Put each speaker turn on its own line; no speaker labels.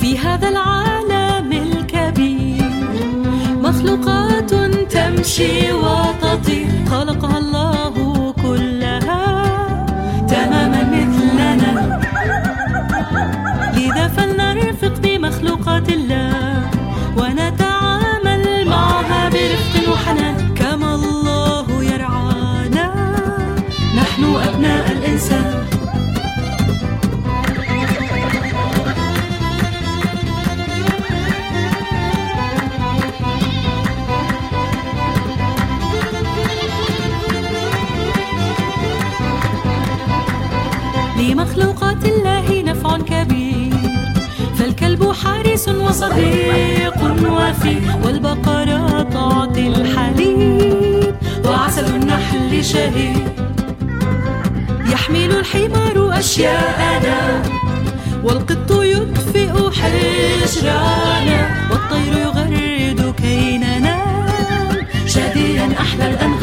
في هذا العالم الكبير مخلوقات تمشي وتطير أبناء الإنسان. لمخلوقات الله نفع كبير. فالكلب حارس وصديق وفي والبقرة تعطي الحليب. وعسل النحل شهيد. يحمل الحمار أشياءنا والقط يدفئ حجرانا والطير يغرد كي ننام شاديا أحلى الأنام